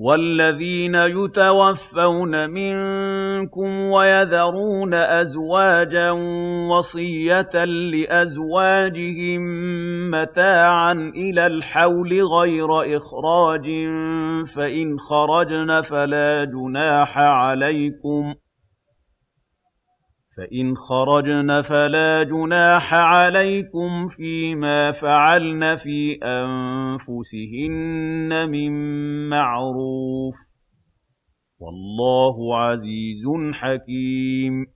وَالَّذِينَ يُتَوَفَّوْنَ مِنكُمْ وَيَذَرُونَ أَزْوَاجًا وَصِيَّةً لِّأَزْوَاجِهِم مَّتَاعًا إِلَى الْحَوْلِ غَيْرَ إِخْرَاجٍ فَإِنْ خَرَجْنَ فَلَا جُنَاحَ عَلَيْكُمْ فِيمَا فَعَلْنَ فِي أَنفُسِهِنَّ مِن مَّعْرُوفٍ ۗ وَاللَّهُ عَزِيزٌ حَكِيمٌ.